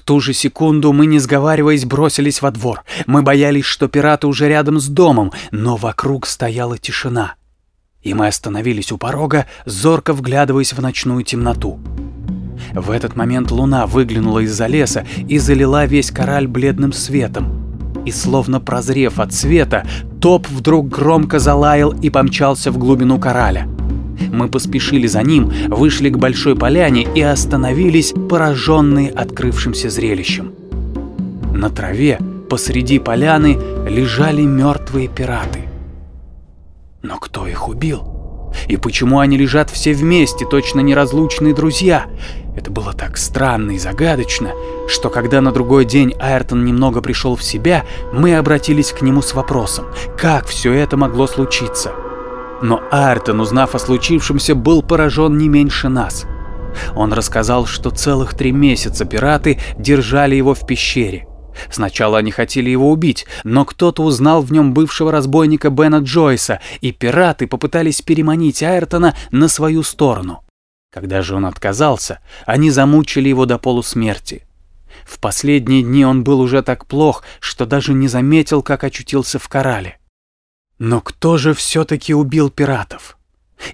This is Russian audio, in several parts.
В ту же секунду мы, не сговариваясь, бросились во двор. Мы боялись, что пираты уже рядом с домом, но вокруг стояла тишина. И мы остановились у порога, зорко вглядываясь в ночную темноту. В этот момент луна выглянула из-за леса и залила весь кораль бледным светом. И словно прозрев от света, топ вдруг громко залаял и помчался в глубину кораля. Мы поспешили за ним, вышли к большой поляне и остановились, пораженные открывшимся зрелищем. На траве посреди поляны лежали мертвые пираты. Но кто их убил? И почему они лежат все вместе, точно неразлучные друзья? Это было так странно и загадочно, что когда на другой день Айртон немного пришел в себя, мы обратились к нему с вопросом, как все это могло случиться. Но Айртон, узнав о случившемся, был поражен не меньше нас. Он рассказал, что целых три месяца пираты держали его в пещере. Сначала они хотели его убить, но кто-то узнал в нем бывшего разбойника Бена Джойса, и пираты попытались переманить Айртона на свою сторону. Когда же он отказался, они замучили его до полусмерти. В последние дни он был уже так плох, что даже не заметил, как очутился в корале. Но кто же все-таки убил пиратов?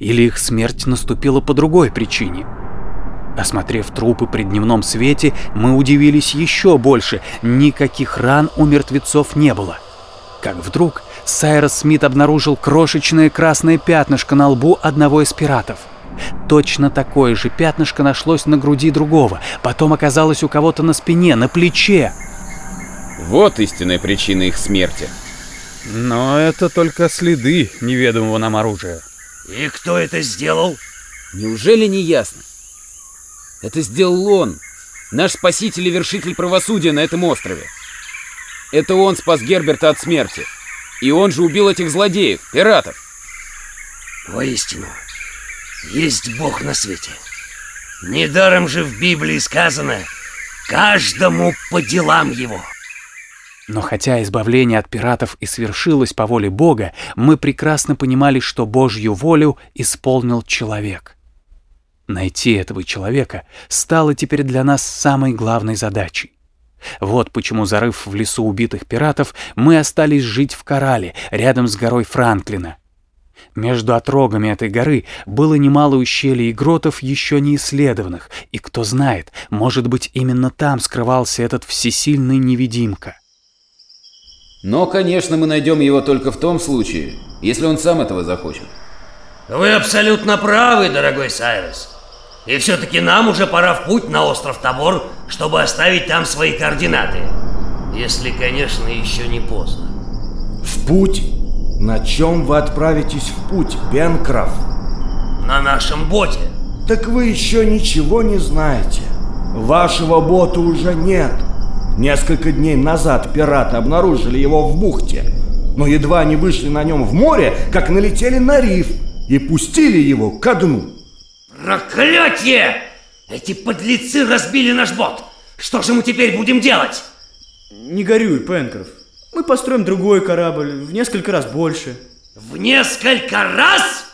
Или их смерть наступила по другой причине? Осмотрев трупы при дневном свете, мы удивились еще больше. Никаких ран у мертвецов не было. Как вдруг Сайрос Смит обнаружил крошечное красное пятнышко на лбу одного из пиратов. Точно такое же пятнышко нашлось на груди другого, потом оказалось у кого-то на спине, на плече. Вот истинная причина их смерти. Но это только следы неведомого нам оружия. И кто это сделал? Неужели не ясно? Это сделал он, наш спаситель и вершитель правосудия на этом острове. Это он спас Герберта от смерти. И он же убил этих злодеев, пиратов. Воистину, есть Бог на свете. Недаром же в Библии сказано «каждому по делам его». Но хотя избавление от пиратов и свершилось по воле Бога, мы прекрасно понимали, что Божью волю исполнил человек. Найти этого человека стало теперь для нас самой главной задачей. Вот почему, зарыв в лесу убитых пиратов, мы остались жить в Корале, рядом с горой Франклина. Между отрогами этой горы было немало ущелий и гротов, еще не исследованных, и кто знает, может быть, именно там скрывался этот всесильный невидимка. Но, конечно, мы найдем его только в том случае, если он сам этого захочет. Вы абсолютно правы, дорогой Сайрес. И все-таки нам уже пора в путь на остров Табор, чтобы оставить там свои координаты. Если, конечно, еще не поздно. В путь? На чем вы отправитесь в путь, Бенкроф? На нашем боте. Так вы еще ничего не знаете. Вашего бота уже нет. Несколько дней назад пираты обнаружили его в бухте, но едва они вышли на нем в море, как налетели на риф и пустили его ко дну. Проклятие! Эти подлецы разбили наш бот. Что же мы теперь будем делать? Не горюй, Пенкроф. Мы построим другой корабль, в несколько раз больше. В несколько раз?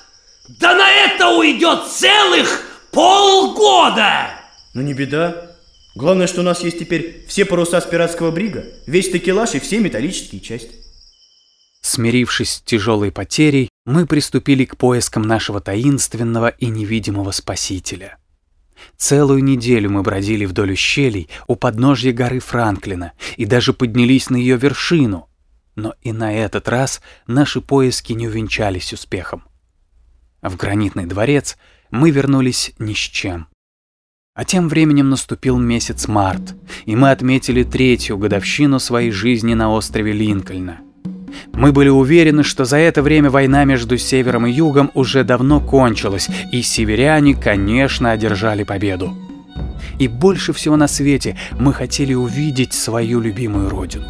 Да на это уйдет целых полгода! Ну не беда. Главное, что у нас есть теперь все паруса с пиратского брига, весь такелаж и все металлические части. Смирившись с тяжелой потерей, мы приступили к поискам нашего таинственного и невидимого спасителя. Целую неделю мы бродили вдоль ущелий у подножья горы Франклина и даже поднялись на ее вершину. Но и на этот раз наши поиски не увенчались успехом. В гранитный дворец мы вернулись ни с чем. А тем временем наступил месяц март, и мы отметили третью годовщину своей жизни на острове Линкольна. Мы были уверены, что за это время война между севером и югом уже давно кончилась, и северяне, конечно, одержали победу. И больше всего на свете мы хотели увидеть свою любимую родину.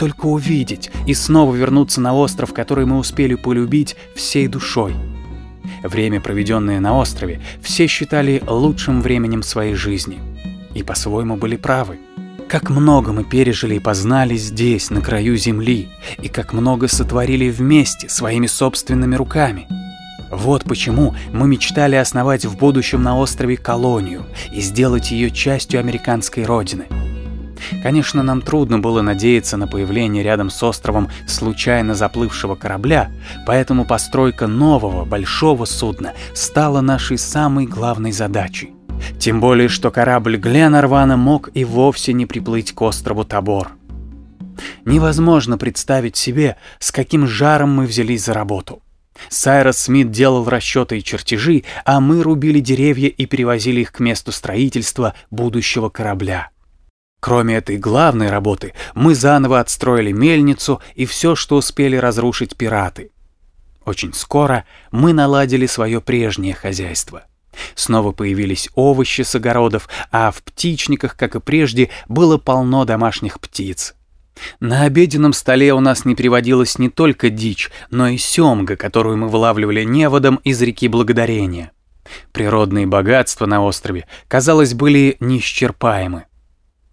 Только увидеть и снова вернуться на остров, который мы успели полюбить всей душой – Время, проведенное на острове, все считали лучшим временем своей жизни. И по-своему были правы. Как много мы пережили и познали здесь, на краю земли, и как много сотворили вместе, своими собственными руками. Вот почему мы мечтали основать в будущем на острове колонию и сделать ее частью американской родины. Конечно, нам трудно было надеяться на появление рядом с островом случайно заплывшего корабля, поэтому постройка нового большого судна стала нашей самой главной задачей. Тем более, что корабль Гленарвана мог и вовсе не приплыть к острову Табор. Невозможно представить себе, с каким жаром мы взялись за работу. Сайрос Смит делал расчеты и чертежи, а мы рубили деревья и перевозили их к месту строительства будущего корабля. Кроме этой главной работы, мы заново отстроили мельницу и все, что успели разрушить пираты. Очень скоро мы наладили свое прежнее хозяйство. Снова появились овощи с огородов, а в птичниках, как и прежде, было полно домашних птиц. На обеденном столе у нас не приводилась не только дичь, но и семга, которую мы вылавливали неводом из реки Благодарения. Природные богатства на острове, казалось, были неисчерпаемы.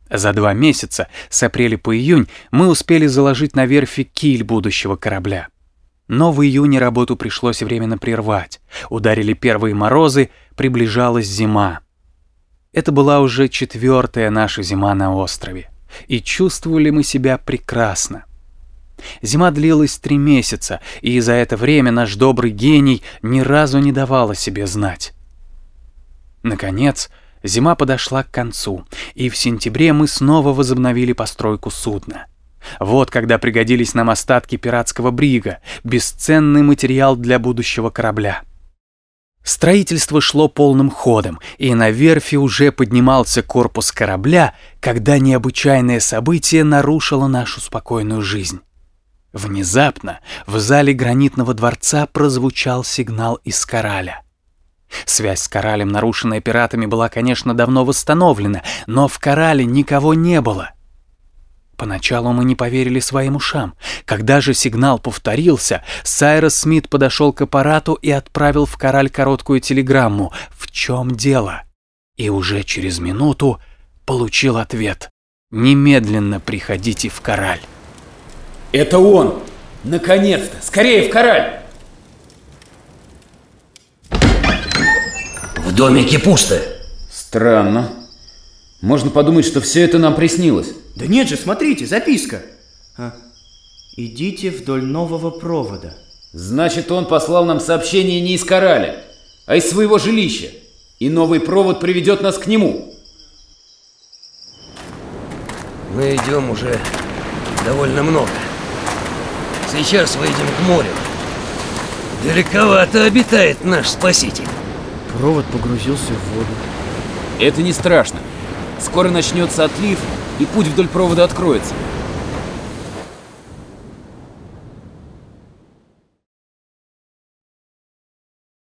За два месяца, с апреля по июнь, мы успели заложить на верфи киль будущего корабля. Но в июне работу пришлось временно прервать. Ударили первые морозы, приближалась зима. Это была уже четвертая наша зима на острове. И чувствовали мы себя прекрасно. Зима длилась три месяца, и за это время наш добрый гений ни разу не давал о себе знать. Наконец, Зима подошла к концу, и в сентябре мы снова возобновили постройку судна. Вот когда пригодились нам остатки пиратского брига, бесценный материал для будущего корабля. Строительство шло полным ходом, и на верфи уже поднимался корпус корабля, когда необычайное событие нарушило нашу спокойную жизнь. Внезапно в зале гранитного дворца прозвучал сигнал из кораля. Связь с Коралем, нарушенная пиратами, была, конечно, давно восстановлена, но в Корале никого не было. Поначалу мы не поверили своим ушам. Когда же сигнал повторился, Сайрос Смит подошел к аппарату и отправил в Кораль короткую телеграмму «В чем дело?» И уже через минуту получил ответ «Немедленно приходите в Кораль». «Это он! Наконец-то! Скорее в Кораль!» Домике пусто. Странно. Можно подумать, что все это нам приснилось. Да нет же, смотрите, записка. А, идите вдоль нового провода. Значит, он послал нам сообщение не из Кораля, а из своего жилища. И новый провод приведет нас к нему. Мы идем уже довольно много. Сейчас выйдем к морю. Далековато обитает наш спаситель. Провод погрузился в воду. Это не страшно. Скоро начнется отлив, и путь вдоль провода откроется.